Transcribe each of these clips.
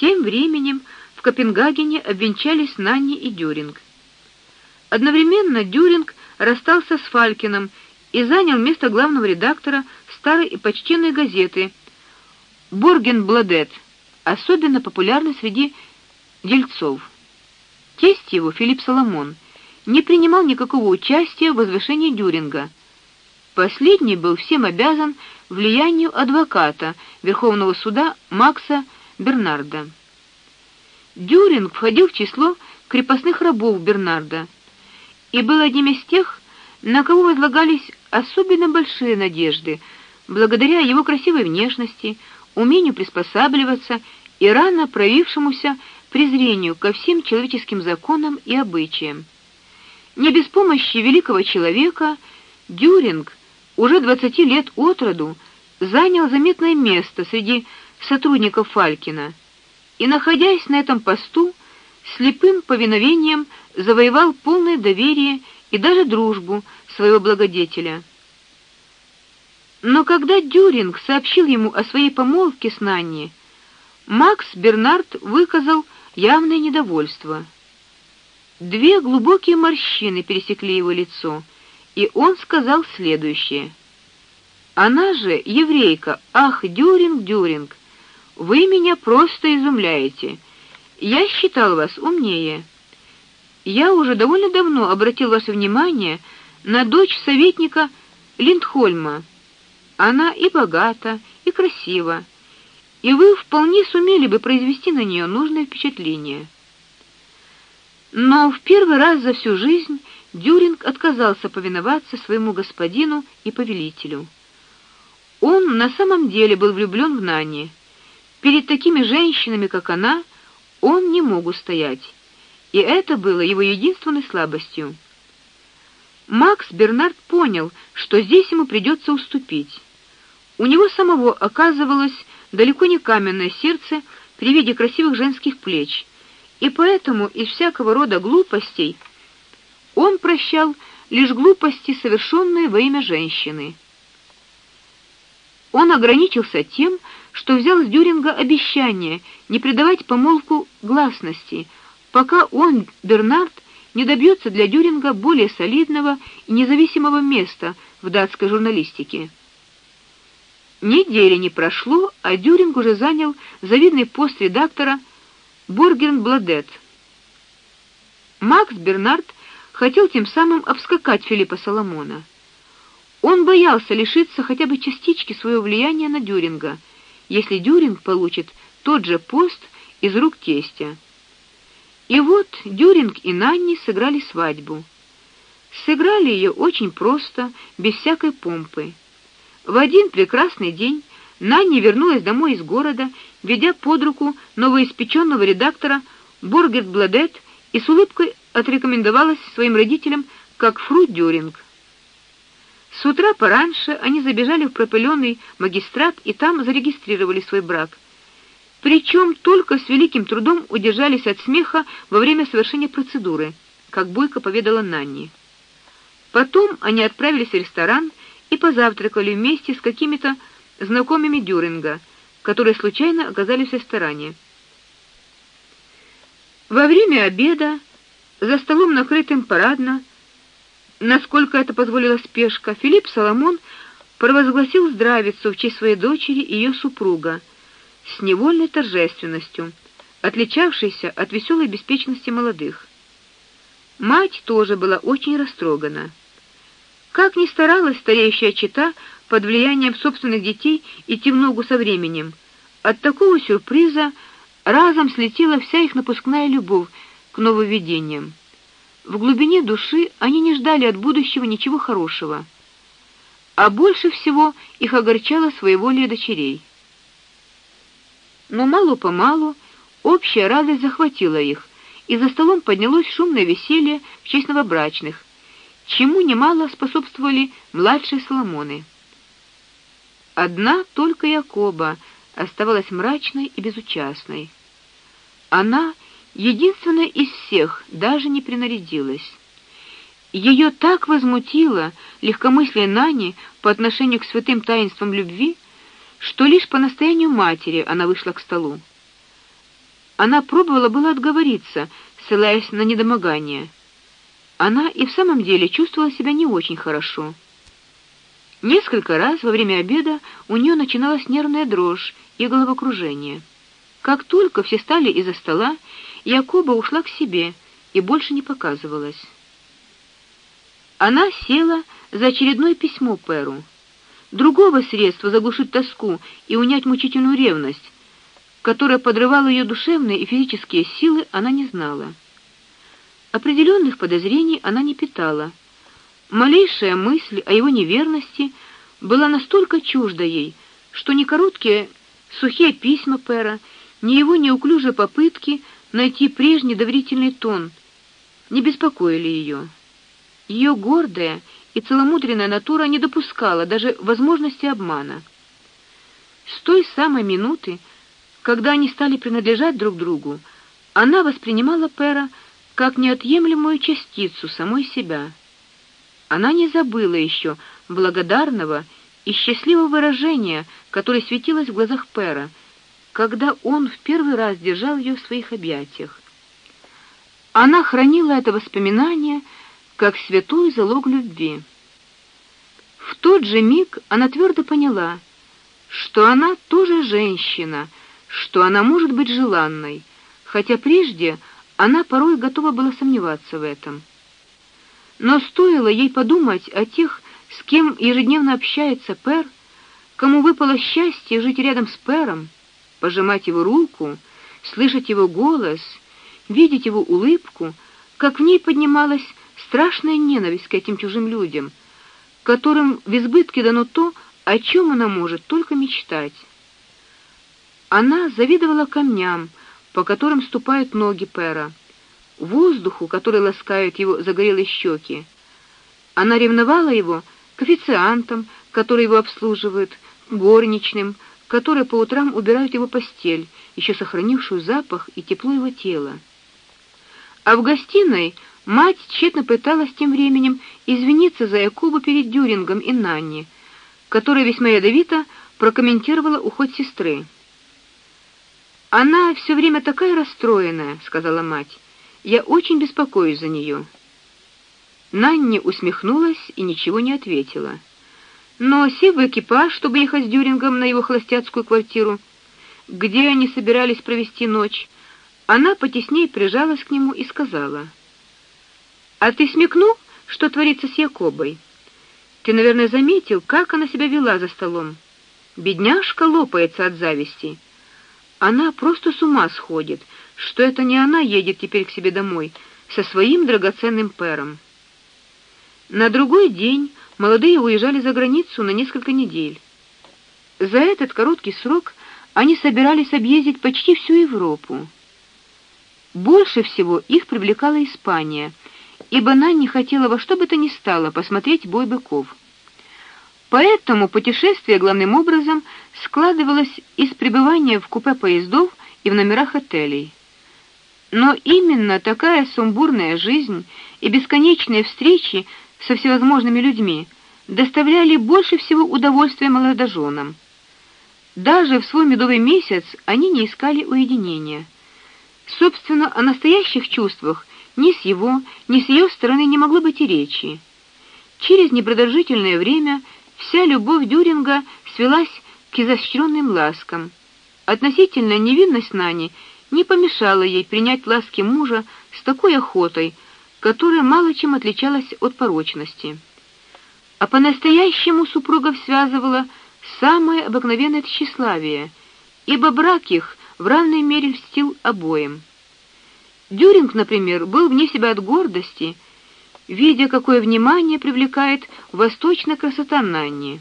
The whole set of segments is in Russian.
Тем временем в Копенгагене обвенчались Нанни и Дюринг. Одновременно Дюринг расстался с Фалькиным и занял место главного редактора старой и почтенной газеты Боргенбладет, особенно популярной среди дельцов. Тесть его, Филипп Соломон, не принимал никакого участия в возвышении Дюринга. Последний был всем обязан влиянию адвоката Верховного суда Макса Бернарда. Дюринг входил в число крепостных рабов Бернарда и был одним из тех, на кого возлагались особенно большие надежды, благодаря его красивой внешности, умению приспосабливаться и рано проявившемуся презрению ко всем человеческим законам и обычаям. Не без помощи великого человека Дюринг уже 20 лет от роду занял заметное место среди сотрудников Фалькина и, находясь на этом посту, слепым повиновением завоевал полное доверие и даже дружбу своего благодетеля. Но когда Дюринг сообщил ему о своей помолвке с Нанни, Макс Бернард выказал явное недовольство. Две глубокие морщины пересекли его лицо, и он сказал следующее: "Она же еврейка. Ах, Дюринг, Дюринг, вы меня просто изумляете. Я считал вас умнее. Я уже довольно давно обратил ваше внимание на дочь советника Линдхольма. Она и богата, и красива, и вы вполне сумели бы произвести на нее нужное впечатление. Но в первый раз за всю жизнь Дюринг отказался повиноваться своему господину и повелителю. Он на самом деле был влюблен в Нани. Перед такими женщинами, как она, он не мог устоять, и это было его единственной слабостью. Макс Бернард понял, что здесь ему придется уступить. У него самого оказывалось далеко не каменное сердце при виде красивых женских плеч, и поэтому из всякого рода глупостей он прощал лишь глупости, совершенные во имя женщины. Он ограничился тем, что взял с Дюринга обещание не придавать помолвку гласности, пока он, Бернард, не добьется для Дюринга более солидного и независимого места в датской журналистике. Недели не прошло, а Дюринг уже занял завидный пост редактора Бургенбладет. Макс Бернард хотел тем самым обскакать Филиппа Соломона. Он боялся лишиться хотя бы частички своего влияния на Дюринга, если Дюринг получит тот же пост из рук тестя. И вот Дюринг и Нанни сыграли свадьбу. Сыграли ее очень просто, без всякой помпы. В один прекрасный день Нанни вернулась домой из города, ведя под руку новоиспеченного редактора Бургерт Бладет и с улыбкой отрекомендовалась своим родителям как Фру Дюринг. С утра пораньше они забежали в пропыленный магистрат и там зарегистрировали свой брак. Причем только с великим трудом удержались от смеха во время совершения процедуры, как бойко поведала Нанни. Потом они отправились в ресторан и позавтракали вместе с какими-то знакомыми Дюринга, которые случайно оказались в ресторане. Во время обеда за столом накрытым парадно, насколько это позволила спешка, Филипп Соломон провозгласил здравицу в честь своей дочери и ее супруга с невольной торжественностью, отличавшейся от веселой беспечности молодых. Мать тоже была очень растрогана. Как ни старалась стареющая чета под влиянием собственных детей идти в ногу со временем, от такого сюрприза разом слетела вся их напускная любовь к нововведениям. В глубине души они не ждали от будущего ничего хорошего, а больше всего их огорчало своеволие дочерей. Но мало-помалу общая радость захватила их, и за столом поднялось шумное веселье в честь новобрачных, чему немало способствовали младшие Соломоны. Одна только Якоба оставалась мрачной и безучастной. Она единственная из всех даже не принарядилась. Ее так возмутило легкомыслие Нани по отношению к святым таинствам любви, что лишь по настоянию матери она вышла к столу. Она пробовала было отговориться, ссылаясь на недомогание. Она и в самом деле чувствовала себя не очень хорошо. Несколько раз во время обеда у нее начиналась нервная дрожь и головокружение. Как только все стали из-за стола, Якоба ушла к себе и больше не показывалась. Она села за очередное письмо Перу. Другого средства заглушить тоску и унять мучительную ревность, которая подрывала ее душевные и физические силы, она не знала. Определенных подозрений она не питала. Малейшая мысль о его неверности была настолько чужда ей, что ни короткие сухие письма Пера, ни его неуклюжие попытки найти прежний доверительный тон не беспокоили ее. Ее гордая и целомудренная натура не допускала даже возможности обмана. С той самой минуты, когда они стали принадлежать друг другу, она воспринимала Пера как неотъемлемую частицу самой себя. Она не забыла еще благодарного и счастливого выражения, которое светилось в глазах Пера, когда он в первый раз держал ее в своих объятиях. Она хранила это воспоминание как святой залог любви. В тот же миг она твердо поняла, что она тоже женщина, что она может быть желанной, хотя прежде она порой готова была сомневаться в этом. Но стоило ей подумать о тех, с кем ежедневно общается Пер, кому выпало счастье жить рядом с Пером, пожимать его руку, слышать его голос, видеть его улыбку, как в ней поднималась страшная ненависть к этим чужим людям, которым в избытке дано то, о чем она может только мечтать. Она завидовала камням, по которым ступают ноги Пера, воздуху, который ласкает его загорелые щеки. Она ревновала его к официантам, которые его обслуживают, горничным, которые по утрам убирают его постель, еще сохранившую запах и тепло его тела. А в гостиной мать тщетно пыталась тем временем извиниться за Якуба перед Дюрингом и Нанни, которая весьма ядовито прокомментировала уход сестры. Она все время такая расстроенная, сказала мать. Я очень беспокоюсь за нее. Нанни усмехнулась и ничего не ответила. Но сев в экипаж, чтобы ехать с Дюрингом на его холостяцкую квартиру, где они собирались провести ночь, она потеснее прижалась к нему и сказала: "А ты смекнул, что творится с Якобой? Ты, наверное, заметил, как она себя вела за столом. Бедняжка лопается от зависти. Она просто с ума сходит, что это не она едет теперь к себе домой со своим драгоценным пером". На другой день молодые уезжали за границу на несколько недель. За этот короткий срок они собирались объездить почти всю Европу. Больше всего их привлекала Испания, ибо она не хотела во что бы то ни стало посмотреть бой быков. Поэтому путешествие главным образом складывалось из пребывания в купе поездов и в номерах отелей. Но именно такая сумбурная жизнь и бесконечные встречи со всевозможными людьми доставляли больше всего удовольствия молодоженам. Даже в свой медовый месяц они не искали уединения. Собственно, о настоящих чувствах ни с его, ни с ее стороны не могло быть и речи. Через непродолжительное время вся любовь Дюринга свелась к изощренным ласкам. Относительная невинность Нани не помешала ей принять ласки мужа с такой охотой, которая мало чем отличалась от порочности. А по-настоящему супругов связывало самое обыкновенное тщеславие, ибо брак их в равной мере льстил обоим. Дюринг, например, был вне себя от гордости, видя, какое внимание привлекает восточная красота Нанни.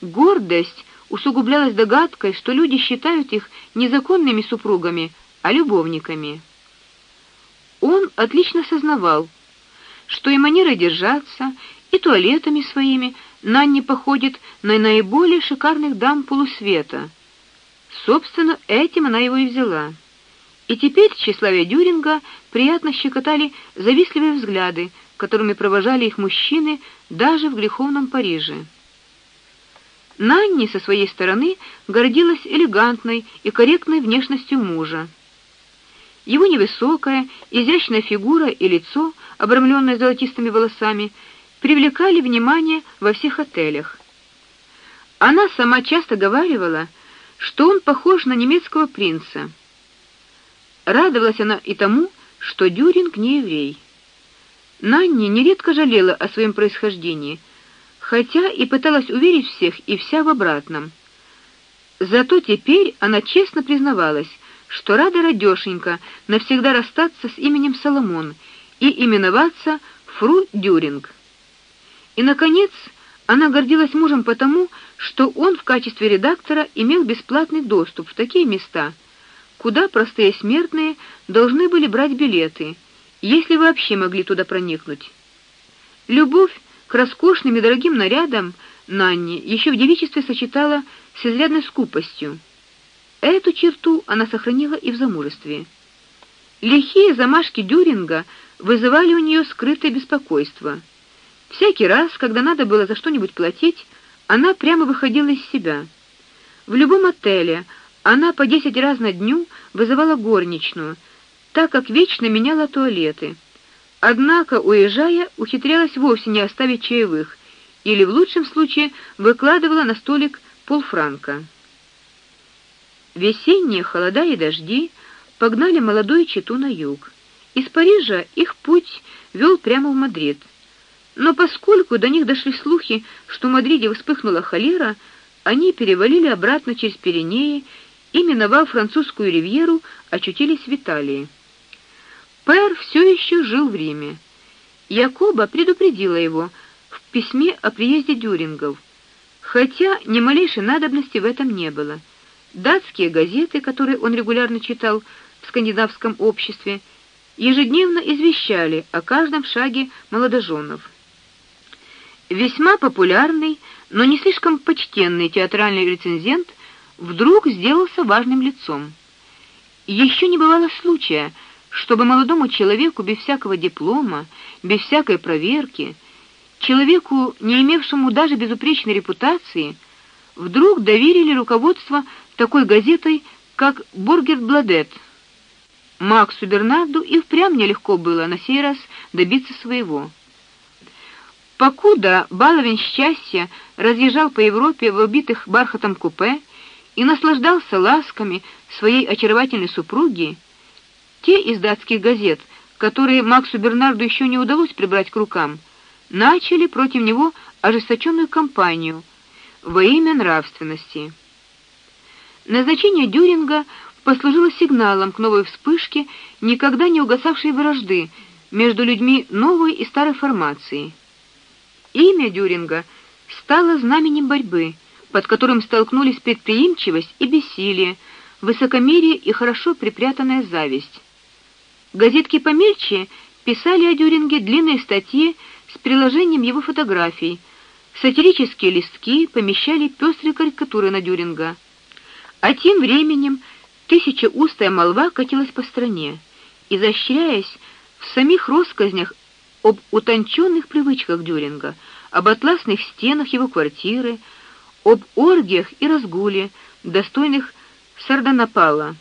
Гордость усугублялась догадкой, что люди считают их незаконными супругами, а любовниками. Он отлично сознавал, что и манера держаться, и туалетами своими Нанни походит на наиболее шикарных дам полусвета. Собственно, этим она его и взяла. И теперь тщеславие Дюринга приятно щекотали завистливые взгляды, которыми провожали их мужчины даже в греховном Париже. Нанни со своей стороны гордилась элегантной и корректной внешностью мужа. Его невысокая, изящная фигура и лицо, обрамленное золотистыми волосами, привлекали внимание во всех отелях. Она сама часто говаривала, что он похож на немецкого принца. Радовалась она и тому, что Дюринг не еврей. Нанни нередко жалела о своем происхождении, хотя и пыталась уверить всех и вся в обратном. Зато теперь она честно признавалась, что рада радёшенька навсегда расстаться с именем Соломон и именоваться Фру Дюринг. И наконец, она гордилась мужем потому, что он в качестве редактора имел бесплатный доступ в такие места, куда простые смертные должны были брать билеты, если вообще могли туда проникнуть. Любовь к роскошным и дорогим нарядам Нанни еще в девичестве сочетала с изрядной скупостью. Эту черту она сохранила и в замужестве. Лихие замашки Дюринга вызывали у нее скрытое беспокойство. Всякий раз, когда надо было за что-нибудь платить, она прямо выходила из себя. В любом отеле она по десять раз на дню вызывала горничную, так как вечно меняла туалеты. Однако, уезжая, ухитрялась вовсе не оставить чаевых или в лучшем случае выкладывала на столик полфранка. Весенние холода и дожди погнали молодую чету на юг. Из Парижа их путь вел прямо в Мадрид. Но поскольку до них дошли слухи, что в Мадриде вспыхнула холера, они перевалили обратно через Пиренеи и миновав французскую ривьеру, очутились в Италии. Пэр все еще жил в Риме. Якоба предупредила его в письме о приезде Дюрингов, хотя ни малейшей надобности в этом не было. Датские газеты, которые он регулярно читал в скандинавском обществе, ежедневно извещали о каждом шаге молодоженов. Весьма популярный, но не слишком почтенный театральный рецензент вдруг сделался важным лицом. Еще не бывало случая, чтобы молодому человеку без всякого диплома, без всякой проверки, человеку, не имевшему даже безупречной репутации, вдруг доверили руководство такой газетой, как Бургер-Бладет. Максу Бернарду и впрямь нелегко было на сей раз добиться своего. Покуда баловень счастья разъезжал по Европе в убитых бархатом купе и наслаждался ласками своей очаровательной супруги, те из датских газет, которые Максу Бернарду еще не удалось прибрать к рукам, начали против него ожесточенную кампанию во имя нравственности. Назначение Дюринга послужило сигналом к новой вспышке никогда не угасавшей вражды между людьми новой и старой формации. Имя Дюринга стало знаменем борьбы, под которым столкнулись предприимчивость и бессилие, высокомерие и хорошо припрятанная зависть. Газетки помельче писали о Дюринге длинные статьи с приложением его фотографий. Сатирические листки помещали пестрые карикатуры на Дюринга. А тем временем тысячеустая молва катилась по стране, изощряясь в самих россказнях об утонченных привычках Дюринга, об атласных стенах его квартиры, об оргиях и разгуле, достойных Сардонапала.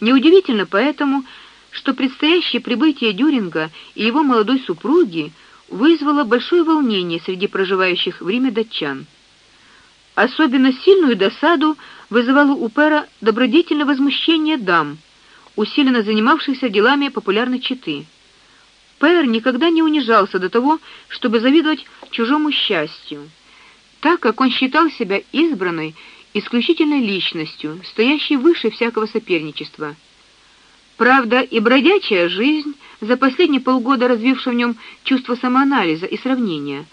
Неудивительно поэтому, что предстоящее прибытие Дюринга и его молодой супруги вызвало большое волнение среди проживающих в Риме датчан. Особенно сильную досаду вызывало у Пера добродетельное возмущение дам, усиленно занимавшихся делами популярной четы. Пер никогда не унижался до того, чтобы завидовать чужому счастью, так как он считал себя избранной, исключительной личностью, стоящей выше всякого соперничества. Правда, и бродячая жизнь, за последние полгода развившая в нем чувство самоанализа и сравнения,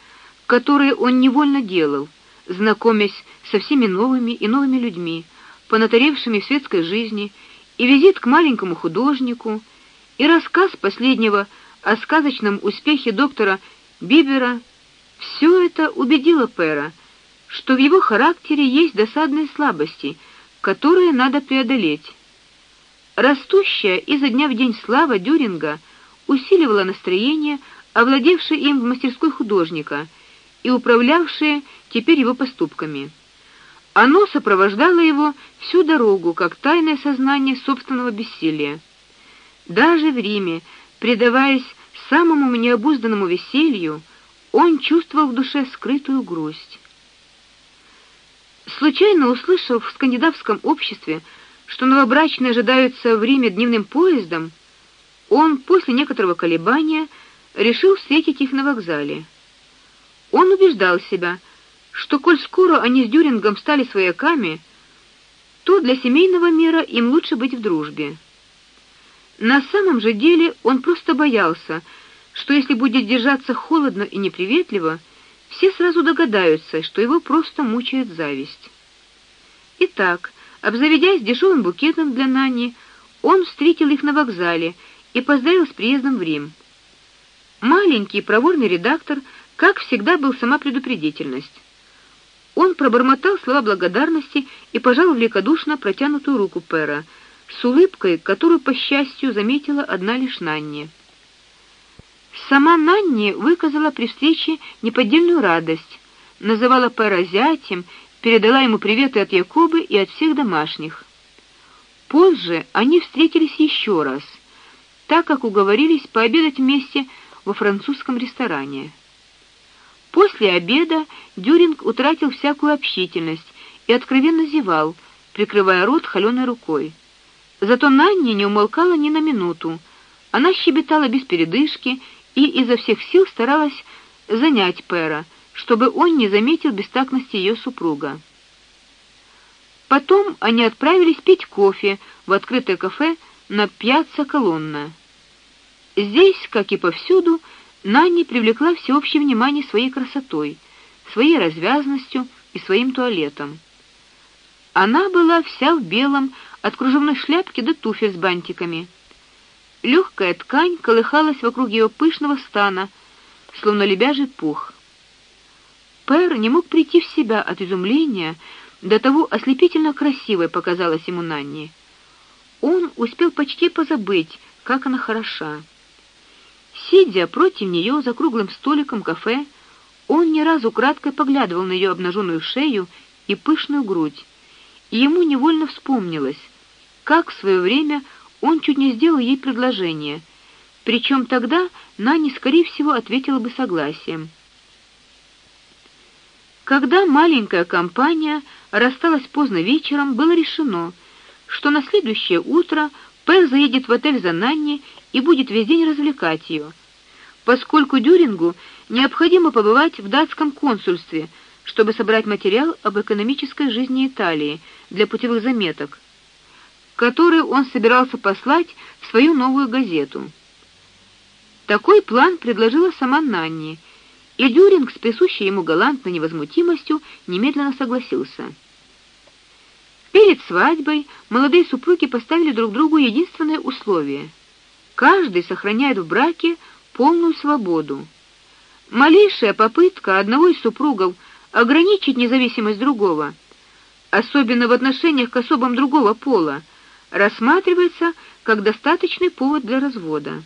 которые он невольно делал, знакомясь со всеми новыми и новыми людьми, понатаревшими в светской жизни, и визит к маленькому художнику, и рассказ последнего о сказочном успехе доктора Бибера, все это убедило Пера, что в его характере есть досадные слабости, которые надо преодолеть. Растущая изо дня в день слава Дюринга усиливала настроение, овладевшее им в мастерской художника и управлявшее теперь его поступками. Оно сопровождало его всю дорогу, как тайное сознание собственного бессилия. Даже в Риме, предаваясь самому необузданному веселью, он чувствовал в душе скрытую грусть. Случайно услышав в скандинавском обществе, что новобрачные ожидаются в Риме дневным поездом, он после некоторого колебания решил встретить их на вокзале. Он убеждал себя, что коль скоро они с Дюрингом стали свояками, то для семейного мира им лучше быть в дружбе. На самом же деле он просто боялся, что если будет держаться холодно и неприветливо, все сразу догадаются, что его просто мучает зависть. Итак, обзаведясь дешевым букетом для Нани, он встретил их на вокзале и поздравил с приездом в Рим. Маленький проворный редактор, как всегда, был сама предупредительность. Он пробормотал слова благодарности и пожал великодушно протянутую руку Пера с улыбкой, которую по счастью заметила одна лишь Нанни. Сама Нанни выказала при встрече неподдельную радость, называла Пера зятем, передала ему приветы от Якубы и от всех домашних. Позже они встретились еще раз, так как уговорились пообедать вместе во французском ресторане. После обеда Дюринг утратил всякую общительность и откровенно зевал, прикрывая рот холеной рукой. Зато Нанни не умолкала ни на минуту. Она щебетала без передышки и изо всех сил старалась занять Пера, чтобы он не заметил бестактности ее супруга. Потом они отправились пить кофе в открытое кафе на Пьяцца Колонна. Здесь, как и повсюду, Нанни привлекла всеобщее внимание своей красотой, своей развязностью и своим туалетом. Она была вся в белом, от кружевной шляпки до туфель с бантиками. Легкая ткань колыхалась вокруг ее пышного стана, словно лебяжий пух. Пэр не мог прийти в себя от изумления, до того ослепительно красивой показалась ему Нанни. Он успел почти позабыть, как она хороша. Сидя против нее за круглым столиком кафе, он не раз украдкой поглядывал на ее обнаженную шею и пышную грудь. И ему невольно вспомнилось, как в свое время он чуть не сделал ей предложение, причем тогда Нани скорее всего ответила бы согласием. Когда маленькая компания рассталась поздно вечером, было решено, что на следующее утро Пэл заедет в отель за Нанни и будет весь день развлекать ее, поскольку Дюрингу необходимо побывать в датском консульстве, чтобы собрать материал об экономической жизни Италии для путевых заметок, который он собирался послать в свою новую газету. Такой план предложила сама Нанни, и Дюринг с присущей ему галантной невозмутимостью немедленно согласился. Перед свадьбой молодые супруги поставили друг другу единственное условие — Каждый сохраняет в браке полную свободу. Малейшая попытка одного из супругов ограничить независимость другого, особенно в отношениях к особам другого пола, рассматривается как достаточный повод для развода.